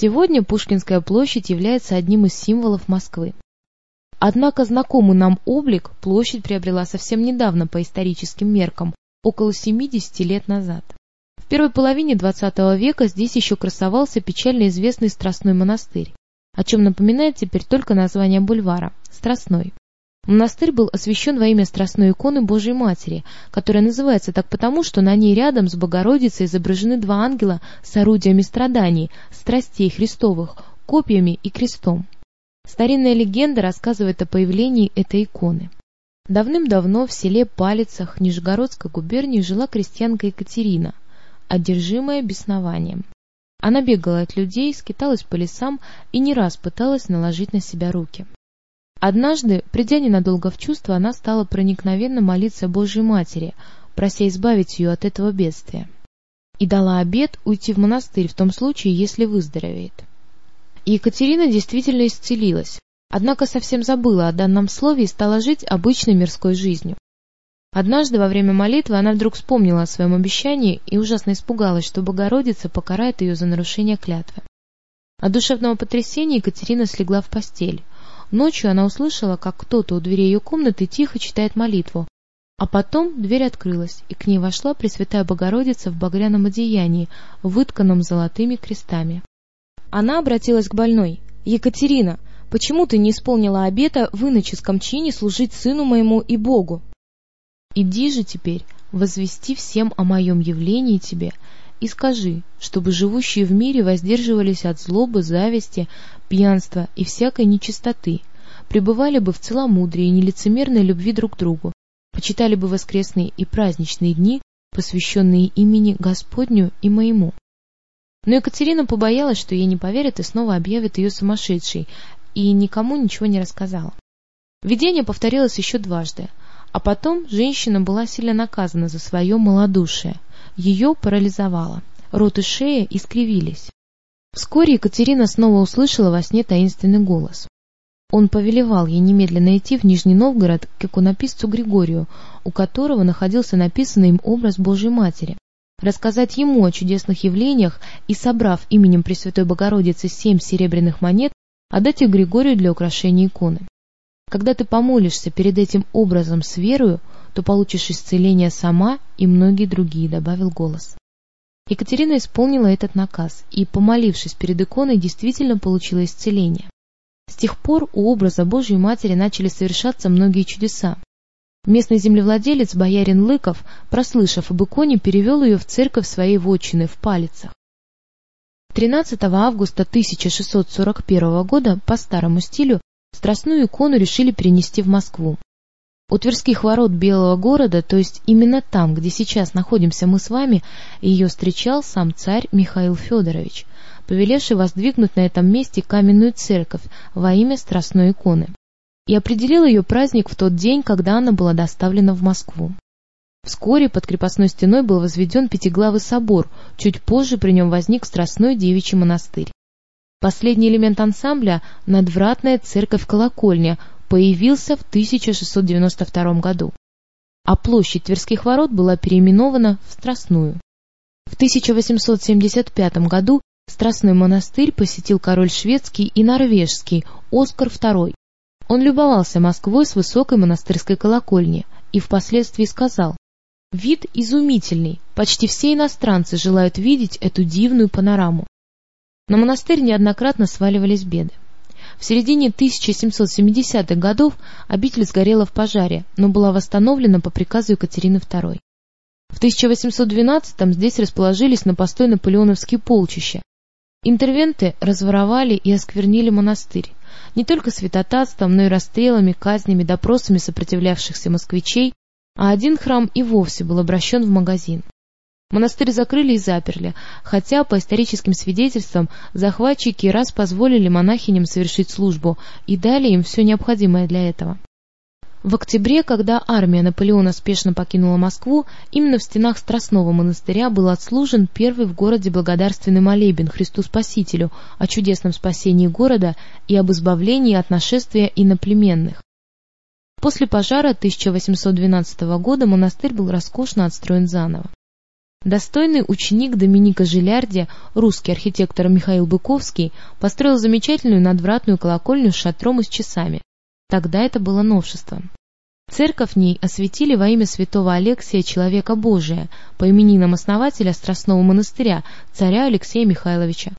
Сегодня Пушкинская площадь является одним из символов Москвы. Однако знакомый нам облик площадь приобрела совсем недавно по историческим меркам, около 70 лет назад. В первой половине XX века здесь еще красовался печально известный Страстной монастырь, о чем напоминает теперь только название бульвара – Страстной. Монастырь был освящен во имя Страстной иконы Божьей Матери, которая называется так потому, что на ней рядом с Богородицей изображены два ангела с орудиями страданий, страстей Христовых, копьями и крестом. Старинная легенда рассказывает о появлении этой иконы. Давным-давно в селе Палицах Нижегородской губернии жила крестьянка Екатерина, одержимая беснованием. Она бегала от людей, скиталась по лесам и не раз пыталась наложить на себя руки. Однажды, придя ненадолго в чувство, она стала проникновенно молиться Божьей Матери, прося избавить ее от этого бедствия. И дала обет уйти в монастырь в том случае, если выздоровеет. Екатерина действительно исцелилась, однако совсем забыла о данном слове и стала жить обычной мирской жизнью. Однажды во время молитвы она вдруг вспомнила о своем обещании и ужасно испугалась, что Богородица покарает ее за нарушение клятвы. От душевного потрясения Екатерина слегла в постель. Ночью она услышала, как кто-то у двери ее комнаты тихо читает молитву, а потом дверь открылась, и к ней вошла Пресвятая Богородица в багряном одеянии, вытканном золотыми крестами. Она обратилась к больной. «Екатерина, почему ты не исполнила обета в иноческом чине служить сыну моему и Богу?» «Иди же теперь, возвести всем о моем явлении тебе, и скажи, чтобы живущие в мире воздерживались от злобы, зависти, пьянства и всякой нечистоты, пребывали бы в целомудрии и нелицемерной любви друг к другу, почитали бы воскресные и праздничные дни, посвященные имени Господню и моему. Но Екатерина побоялась, что ей не поверят и снова объявят ее сумасшедшей, и никому ничего не рассказала. Видение повторилось еще дважды, а потом женщина была сильно наказана за свое малодушие. Ее парализовало, рот и шея искривились. Вскоре Екатерина снова услышала во сне таинственный голос. Он повелевал ей немедленно идти в Нижний Новгород к иконописцу Григорию, у которого находился написанный им образ Божьей Матери, рассказать ему о чудесных явлениях и, собрав именем Пресвятой Богородицы семь серебряных монет, отдать их Григорию для украшения иконы. Когда ты помолишься перед этим образом с верою, то получишь исцеление сама и многие другие, добавил голос. Екатерина исполнила этот наказ и, помолившись перед иконой, действительно получила исцеление. С тех пор у образа Божьей Матери начали совершаться многие чудеса. Местный землевладелец, боярин Лыков, прослышав об иконе, перевел ее в церковь своей вотчины в Палицах. 13 августа 1641 года по старому стилю Страстную икону решили перенести в Москву. У Тверских ворот Белого города, то есть именно там, где сейчас находимся мы с вами, ее встречал сам царь Михаил Федорович, повелевший воздвигнуть на этом месте каменную церковь во имя Страстной иконы, и определил ее праздник в тот день, когда она была доставлена в Москву. Вскоре под крепостной стеной был возведен пятиглавый собор, чуть позже при нем возник Страстной девичий монастырь. Последний элемент ансамбля — надвратная церковь-колокольня, появился в 1692 году, а площадь Тверских ворот была переименована в Страстную. В 1875 году Страстной монастырь посетил король шведский и норвежский Оскар II. Он любовался Москвой с высокой монастырской колокольни и впоследствии сказал, «Вид изумительный, почти все иностранцы желают видеть эту дивную панораму». На монастырь неоднократно сваливались беды. В середине 1770-х годов обитель сгорела в пожаре, но была восстановлена по приказу Екатерины II. В 1812-м здесь расположились на постой наполеоновские полчища. Интервенты разворовали и осквернили монастырь. Не только святотатством, но и расстрелами, казнями, допросами сопротивлявшихся москвичей, а один храм и вовсе был обращен в магазин. Монастырь закрыли и заперли, хотя, по историческим свидетельствам, захватчики раз позволили монахиням совершить службу и дали им все необходимое для этого. В октябре, когда армия Наполеона спешно покинула Москву, именно в стенах Страстного монастыря был отслужен первый в городе благодарственный молебен Христу Спасителю о чудесном спасении города и об избавлении от нашествия иноплеменных. После пожара 1812 года монастырь был роскошно отстроен заново. Достойный ученик Доминика Жилярди, русский архитектор Михаил Быковский, построил замечательную надвратную колокольню с шатром и с часами. Тогда это было новшеством. Церковь в ней осветили во имя святого Алексия Человека Божия по именинам основателя Страстного монастыря, царя Алексея Михайловича.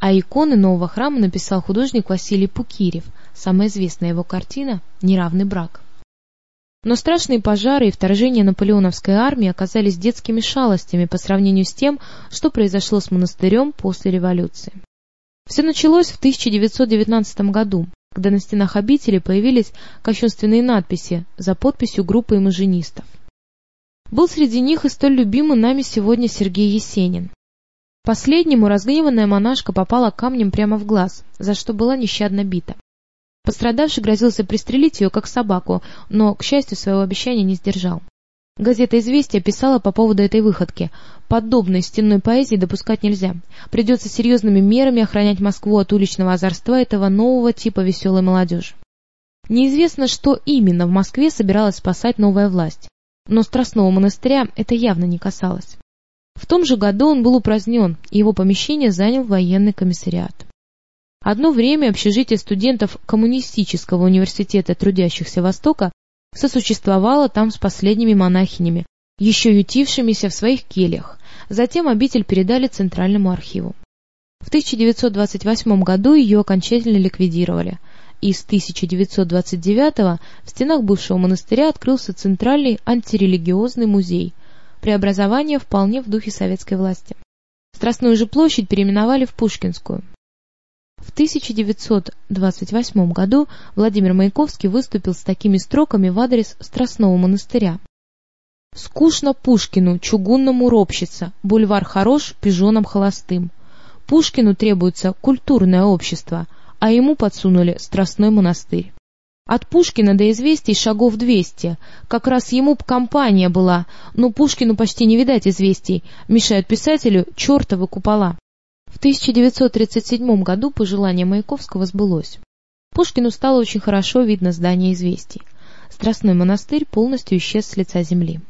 А иконы нового храма написал художник Василий Пукирев. Самая известная его картина «Неравный брак». Но страшные пожары и вторжение наполеоновской армии оказались детскими шалостями по сравнению с тем, что произошло с монастырем после революции. Все началось в 1919 году, когда на стенах обители появились кощунственные надписи за подписью группы имажинистов. Был среди них и столь любимый нами сегодня Сергей Есенин. Последнему разгневанная монашка попала камнем прямо в глаз, за что была нещадно бита. Пострадавший грозился пристрелить ее, как собаку, но, к счастью, своего обещания не сдержал. Газета «Известия» писала по поводу этой выходки. Подобной стенной поэзии допускать нельзя. Придется серьезными мерами охранять Москву от уличного озорства этого нового типа веселой молодежи. Неизвестно, что именно в Москве собиралась спасать новая власть. Но Страстного монастыря это явно не касалось. В том же году он был упразднен, и его помещение занял военный комиссариат. Одно время общежитие студентов Коммунистического университета трудящихся Востока сосуществовало там с последними монахинями, еще ютившимися в своих кельях. Затем обитель передали Центральному архиву. В 1928 году ее окончательно ликвидировали, и с 1929 в стенах бывшего монастыря открылся Центральный антирелигиозный музей. Преобразование вполне в духе советской власти. Страстную же площадь переименовали в Пушкинскую. В 1928 году Владимир Маяковский выступил с такими строками в адрес Страстного монастыря. «Скучно Пушкину, чугунному ропщица, бульвар хорош, пижоном холостым. Пушкину требуется культурное общество, а ему подсунули Страстной монастырь. От Пушкина до известий шагов двести. Как раз ему б компания была, но Пушкину почти не видать известий, мешают писателю чертовы купола. В 1937 году пожелание Маяковского сбылось. Пушкину стало очень хорошо видно здание известий. Страстной монастырь полностью исчез с лица земли.